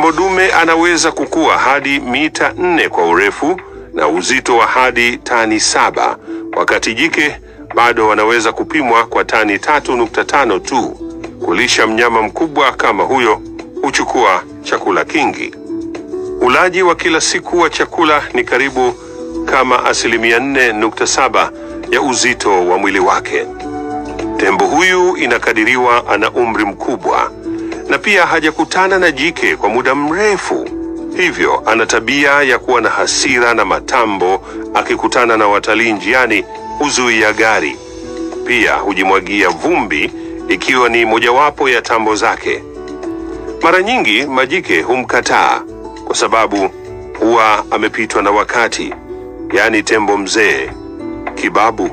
Tembo dume anaweza kukua hadi mita nne kwa urefu na uzito wa hadi tani saba, wakati jike bado wanaweza kupimwa kwa tani tatu nukta tano tu. Kulisha mnyama mkubwa kama huyo huchukua chakula kingi. Ulaji wa kila siku wa chakula ni karibu kama asilimia 4.7 ya uzito wa mwili wake. Tembo huyu inakadiriwa ana umri mkubwa na pia hajakutana na jike kwa muda mrefu, hivyo ana tabia ya kuwa na hasira na matambo. Akikutana na watalii njiani, huzuia gari. Pia hujimwagia vumbi, ikiwa ni mojawapo ya tambo zake. Mara nyingi majike humkataa kwa sababu huwa amepitwa na wakati, yaani tembo mzee, kibabu